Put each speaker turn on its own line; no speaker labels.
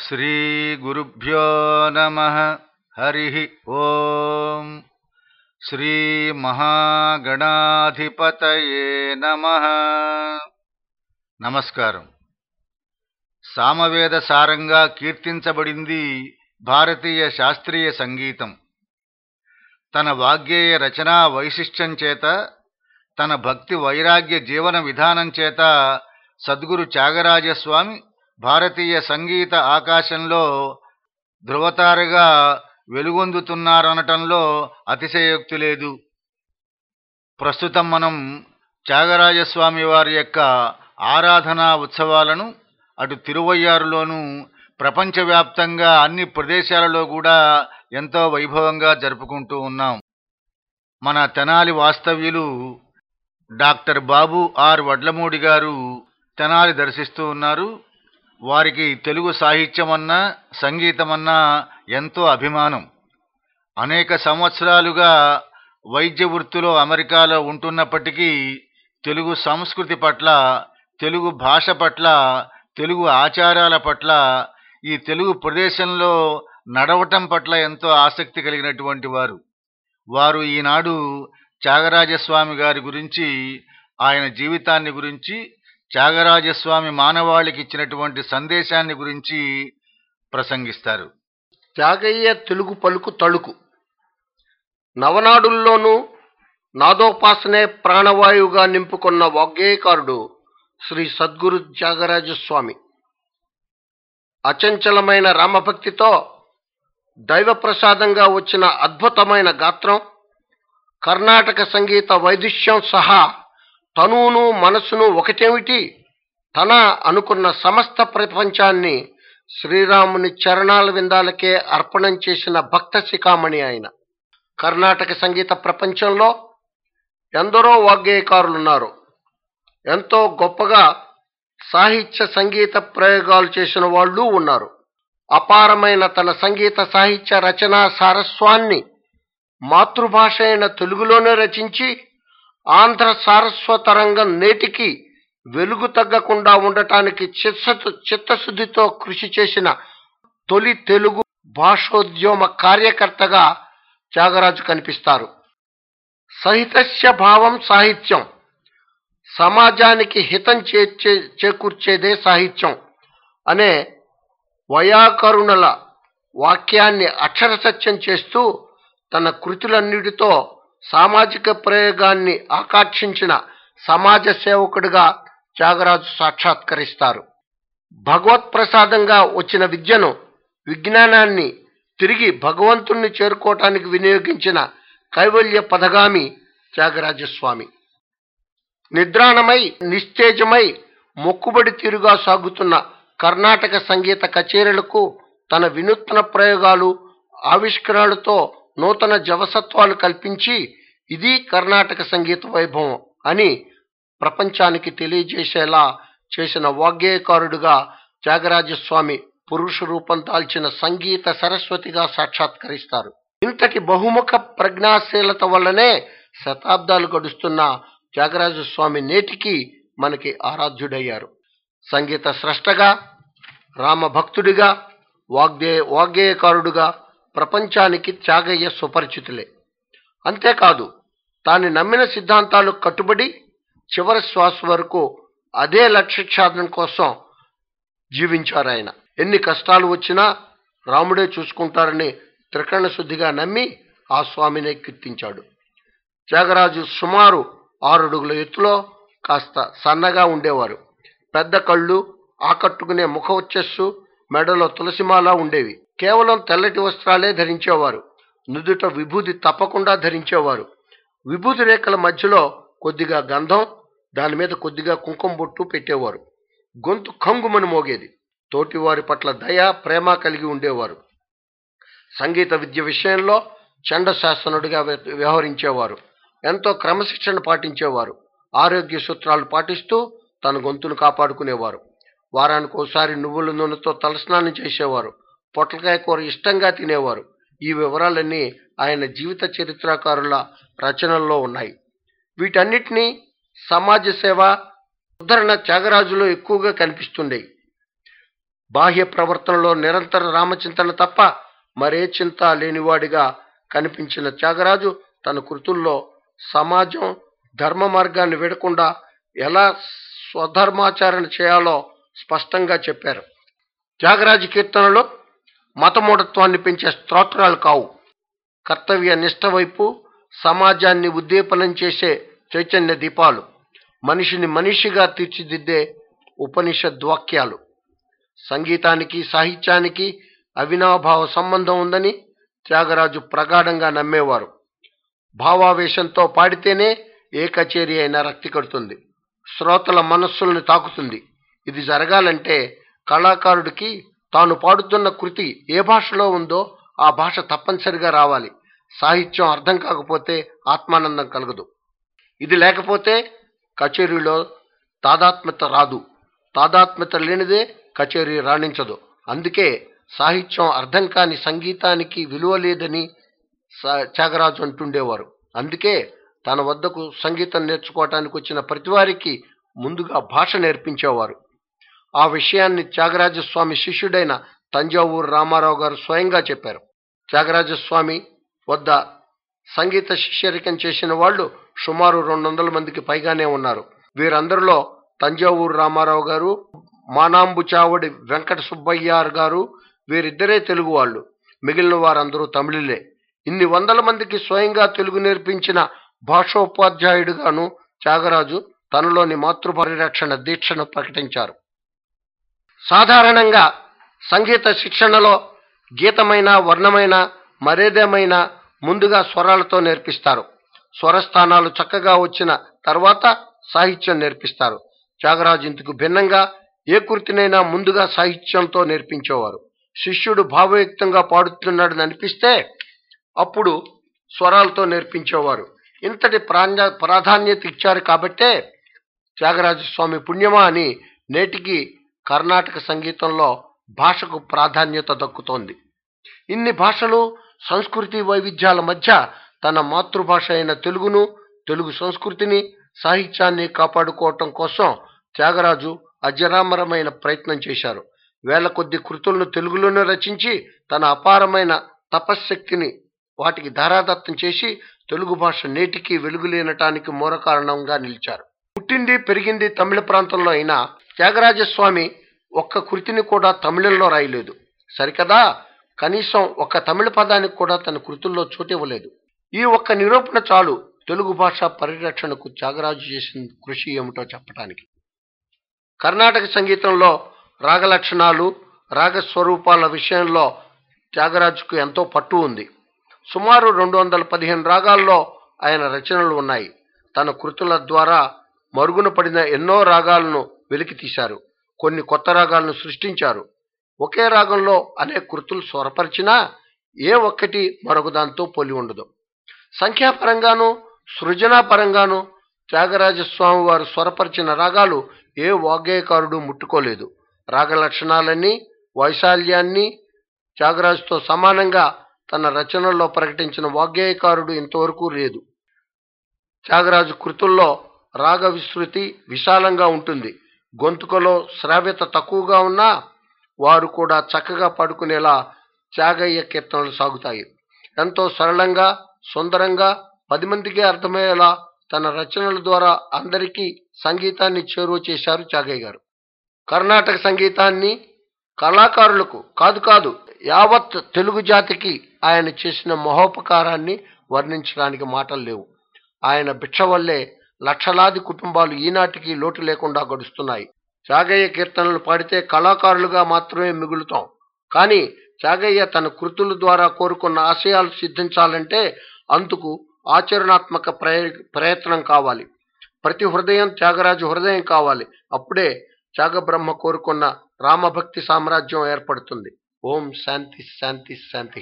శ్రీగురుభ్యో నమ హరి ఓం. శ్రీమహాగణాధిపతయే నమ. నమస్కారం. సామవేద సారంగా కీర్తించబడింది భారతీయ శాస్త్రీయ సంగీతం. తన వాగ్గేయ రచనా వైశిష్ట్యం చేత తన భక్తి వైరాగ్య జీవన విధానం చేత సద్గురు త్యాగరాజస్వామి భారతీయ సంగీత ఆకాశంలో ధృవతారగా వెలుగొందుతున్నారనటంలో అతిశయోక్తి లేదు. ప్రస్తుతం మనం త్యాగరాజస్వామి వారి యొక్క ఆరాధనా ఉత్సవాలను అటు తిరువయ్యారులోనూ ప్రపంచవ్యాప్తంగా అన్ని ప్రదేశాలలో కూడా ఎంతో వైభవంగా జరుపుకుంటూ ఉన్నాం. మన తెనాలి వాస్తవ్యులు డాక్టర్ బాబు ఆర్ వడ్లమూడి గారు తెనాలి దర్శిస్తూ ఉన్నారు. వారికి తెలుగు సాహిత్యమన్నా సంగీతమన్నా ఎంతో అభిమానం. అనేక సంవత్సరాలుగా వైద్య వృత్తిలో అమెరికాలో ఉంటున్నప్పటికీ తెలుగు సంస్కృతి పట్ల తెలుగు భాష పట్ల తెలుగు ఆచారాల పట్ల ఈ తెలుగు ప్రదేశంలో నడవటం పట్ల ఎంతో ఆసక్తి కలిగినటువంటి వారు. వారు ఈనాడు త్యాగరాజస్వామి గారి గురించి ఆయన జీవితాన్ని గురించి త్యాగరాజస్వామి మానవాళికి ఇచ్చినటువంటి సందేశాన్ని గురించి ప్రసంగిస్తారు.
త్యాగయ్య తెలుగు పలుకు తళుకు. నవనాడుల్లోనూ నాదోపాసనే ప్రాణవాయువుగా నింపుకున్న వాగ్గేయకారుడు శ్రీ సద్గురు త్యాగరాజస్వామి. అచంచలమైన రామభక్తితో దైవప్రసాదంగా వచ్చిన అద్భుతమైన గాత్రం కర్ణాటక సంగీత వైదుష్యం సహా తనువును మనసును ఒకటేమిటి? తన అనుకున్న సమస్త ప్రపంచాన్ని శ్రీరాముని చరణాల విందాలకే అర్పణం చేసిన భక్త శిఖామణి ఆయన. కర్ణాటక సంగీత ప్రపంచంలో ఎందరో వాగ్గేయకారులున్నారు. ఎంతో గొప్పగా సాహిత్య సంగీత ప్రయోగాలు చేసిన వాళ్ళు ఉన్నారు. అపారమైన తన సంగీత సాహిత్య రచనా సారస్వాన్ని మాతృభాష అయిన తెలుగులోనే రచించి ఆంధ్ర సారస్వతరంగం నేటికి వెలుగు తగ్గకుండా ఉండటానికి చిత్త చిత్తశుద్ధితో కృషి చేసిన తొలి తెలుగు భాషోద్యమ కార్యకర్తగా త్యాగరాజు కనిపిస్తారు. సహితస్య భావం సాహిత్యం. సమాజానికి హితం చేర్చే చేకూర్చేదే సాహిత్యం అనే వయాకరుణల వాక్యాన్ని అక్షర సత్యం చేస్తూ తన కృతులన్నిటితో సామాజిక ప్రయోగాన్ని ఆకర్షించిన సమాజ సేవకుడిగా త్యాగరాజు సాక్షాత్కరిస్తారు. భగవత్ ప్రసాదంగా వచ్చిన విద్యను విజ్ఞానాన్ని తిరిగి భగవంతుణ్ణి చేరుకోవటానికి వినియోగించిన కైవల్య పదగామి త్యాగరాజస్వామి నిద్రాణమై నిస్తేజమై మొక్కుబడి తీరుగా సాగుతున్న కర్ణాటక సంగీత కచేరీలకు తన వినూత్న ప్రయోగాలు ఆవిష్కరణలతో నూతన జవసత్వాలు కల్పించి ఇది కర్ణాటక సంగీత వైభవం అని ప్రపంచానికి తెలియజేసేలా చేసిన వాగ్గేయకారుడుగా త్యాగరాజస్వామి పురుష రూపం దాల్చిన సంగీత సరస్వతిగా సాక్షాత్కరిస్తారు. ఇంతటి బహుముఖ ప్రజ్ఞాశీలత వల్లనే శతాబ్దాలు గడుస్తున్న త్యాగరాజస్వామి నేటికి మనకి ఆరాధ్యుడయ్యారు. సంగీత స్రష్టగా రామభక్తుడిగా వాగ్దే వాగ్గేయకారుడుగా ప్రపంచానికి త్యాగయ్య సుపరిచితులే. అంతేకాదు తాను నమ్మిన సిద్ధాంతాలు కట్టుబడి చివరి శ్వాస వరకు అదే లక్ష్య సాధన కోసం జీవించారు ఆయన ఎన్ని కష్టాలు వచ్చినా రాముడే చూసుకుంటారని త్రికరణ శుద్ధిగా నమ్మి ఆ స్వామినే కీర్తించాడు. త్యాగరాజు సుమారు ఆరడుగుల ఎత్తులో కాస్త సన్నగా ఉండేవారు. పెద్ద కళ్ళు ఆకట్టుకునే ముఖ వచ్చస్సు మెడలో తులసిమాల ఉండేవి. కేవలం తెల్లటి వస్త్రాలే ధరించేవారు. నుదుట విభూది తప్పకుండా ధరించేవారు. విభూతి రేఖల మధ్యలో కొద్దిగా గంధం దాని మీద కొద్దిగా కుంకుమ బొట్టు పెట్టేవారు. గొంతు కంగుమని మోగేది. తోటివారి పట్ల దయ ప్రేమ కలిగి ఉండేవారు. సంగీత విద్య విషయంలో చండశాసనుడిగా వ్యవహరించేవారు. ఎంతో క్రమశిక్షణ పాటించేవారు. ఆరోగ్య సూత్రాలు పాటిస్తూ తన గొంతును కాపాడుకునేవారు. వారానికి ఒకసారి నువ్వుల నూనెతో తలస్నానం చేసేవారు. పొట్లకాయ కూర ఇష్టంగా తినేవారు. ఈ వివరాలన్నీ ఆయన జీవిత చరిత్రకారుల రచనల్లో ఉన్నాయి. వీటన్నిటినీ సమాజ సేవ ఉద్ధరణ త్యాగరాజులో ఎక్కువగా కనిపిస్తుండేవి బాహ్య ప్రవర్తనలో నిరంతర రామచింతన తప్ప మరే చింత లేనివాడిగా కనిపించిన త్యాగరాజు తన కృతుల్లో సమాజం ధర్మ మార్గాన్ని విడకుండా ఎలా స్వధర్మాచరణ చేయాలో స్పష్టంగా చెప్పారు. త్యాగరాజు కీర్తనలో మతమూఢత్వాన్ని పెంచే స్తోత్రాలు కావు. కర్తవ్య నిష్ట వైపు సమాజాన్ని ఉద్దీపనం చేసే చైతన్య దీపాలు మనిషిని మనిషిగా తీర్చిదిద్దే ఉపనిషద్వాక్యాలు సంగీతానికి సాహిత్యానికి అవినాభావ సంబంధం ఉందని త్యాగరాజు ప్రగాఢంగా నమ్మేవారు. భావావేశంతో పాడితేనే ఏ అయిన రక్తి కడుతుంది. శ్రోతల మనస్సులను తాకుతుంది. ఇది జరగాలంటే కళాకారుడికి తాను పాడుతున్న కృతి ఏ భాషలో ఉందో ఆ భాష తప్పనిసరిగా రావాలి. సాహిత్యం అర్థం కాకపోతే ఆత్మానందం కలగదు. ఇది లేకపోతే కచేరీలో తాదాత్మ్యత రాదు. తాదాత్మ్యత లేనిదే కచేరీ రాణించదు. అందుకే సాహిత్యం అర్థం కాని సంగీతానికి విలువ లేదని త్యాగరాజు అంటుండేవారు. అందుకే తన వద్దకు సంగీతం నేర్చుకోవటానికి వచ్చిన ప్రతివారికి ముందుగా భాష నేర్పించేవారు. ఆ విషయాన్ని త్యాగరాజస్వామి శిష్యుడైన తంజావూరు రామారావు గారు స్వయంగా చెప్పారు. త్యాగరాజస్వామి వద్ద సంగీత శిష్యరికం చేసిన వాళ్ళు సుమారు రెండు వందల మందికి పైగానే ఉన్నారు. వీరందరిలో తంజావూరు రామారావు గారు మానాంబు చావడి వెంకట సుబ్బయ్యార్ గారు వీరిద్దరే తెలుగు వాళ్ళు. మిగిలిన వారందరూ తమిళులే. ఇన్ని వందల మందికి స్వయంగా తెలుగు నేర్పించిన భాషోపాధ్యాయుడుగాను త్యాగరాజు తనలోని మాతృపరిరక్షణ దీక్షను ప్రకటించారు. సాధారణంగా సంగీత శిక్షణలో గీతమైన వర్ణమైన మరేదేమైనా ముందుగా స్వరాలతో నేర్పిస్తారు. స్వరస్థానాలు చక్కగా వచ్చిన తర్వాత సాహిత్యం నేర్పిస్తారు. త్యాగరాజు ఇందుకు భిన్నంగా ఏ కృతినైనా ముందుగా సాహిత్యంతో నేర్పించేవారు. శిష్యుడు భావయుక్తంగా పాడుతున్నాడని అనిపిస్తే అప్పుడు స్వరాలతో నేర్పించేవారు. ఇంతటి ప్రాణ ప్రాధాన్యత ఇచ్చారు కాబట్టే త్యాగరాజ స్వామి పుణ్యమా అని నేటికి కర్ణాటక సంగీతంలో భాషకు ప్రాధాన్యత దక్కుతోంది. ఇన్ని భాషలు సంస్కృతి వైవిధ్యాల మధ్య తన మాతృభాష అయిన తెలుగును తెలుగు సంస్కృతిని సాహిత్యాన్ని కాపాడుకోవటం కోసం త్యాగరాజు అజరామరమైన ప్రయత్నం చేశారు. వేల కొద్ది కృతులను తెలుగులోనే రచించి తన అపారమైన తపశ్శక్తిని వాటికి ధారాదత్తం చేసి తెలుగు భాష నేటికి వెలుగులేనటానికి మూల కారణంగా నిలిచారు. పుట్టింది పెరిగింది తమిళ ప్రాంతంలో అయినా త్యాగరాజస్వామి ఒక్క కృతిని కూడా తమిళంలో రాయలేదు. సరికదా? కనీసం ఒక్క తమిళ పదానికి కూడా తన కృతుల్లో చోటివ్వలేదు ఈ ఒక్క నిరూపణ చాలు తెలుగు భాష పరిరక్షణకు త్యాగరాజు చేసిన కృషి ఏమిటో చెప్పడానికి కర్ణాటక సంగీతంలో రాగ లక్షణాలు విషయంలో త్యాగరాజుకు ఎంతో పట్టు ఉంది. సుమారు రెండు వందల పదిహేను రాగాల్లో ఆయన రచనలు ఉన్నాయి. తన కృతుల ద్వారా మరుగున పడిన ఎన్నో రాగాలను వెలికి తీశారు కొన్ని కొత్త రాగాలను సృష్టించారు. ఒకే రాగంలో అనేక కృతులు స్వరపరిచినా ఏ ఒక్కటి మరొక దాంతో పోలి ఉండదు. సంఖ్యాపరంగాను సృజనాపరంగాను త్యాగరాజస్వామి వారు స్వరపరిచిన రాగాలు ఏ వాగ్గేయకారుడు ముట్టుకోలేదు. రాగ లక్షణాలన్నీ వైశాల్యాన్ని త్యాగరాజుతో సమానంగా తన రచనల్లో ప్రకటించిన వాగ్గేయకారుడు ఇంతవరకు లేదు. త్యాగరాజు కృతుల్లో రాగ విస్తృతి విశాలంగా ఉంటుంది. గొంతుకలో శ్రావ్యత తక్కువగా ఉన్నా వారు కూడా చక్కగా పడుకునేలా త్యాగయ్య కీర్తనలు సాగుతాయి. ఎంతో సరళంగా సుందరంగా పది మందికి అర్థమయ్యేలా తన రచనల ద్వారా అందరికీ సంగీతాన్ని చేరువ చేశారు త్యాగయ్య గారు. కర్ణాటక సంగీతాన్ని కళాకారులకు కాదు కాదు యావత్ తెలుగు జాతికి ఆయన చేసిన మహోపకారాన్ని వర్ణించడానికి మాటలు లేవు. ఆయన భిక్ష వల్లే లక్షలాది కుటుంబాలు ఈనాటికి లోటు లేకుండా గడుస్తున్నాయి. త్యాగయ్య కీర్తనలు పాడితే కళాకారులుగా మాత్రమే మిగులుతాం. కానీ త్యాగయ్య తన కృతుల ద్వారా కోరుకున్న ఆశయాలు సిద్ధించాలంటే అందుకు ఆచరణాత్మక ప్రయ ప్రయత్నం కావాలి. ప్రతి హృదయం త్యాగరాజు హృదయం కావాలి. అప్పుడే త్యాగబ్రహ్మ కోరుకున్న రామభక్తి సామ్రాజ్యం ఏర్పడుతుంది. ఓం శాంతి శాంతి శాంతి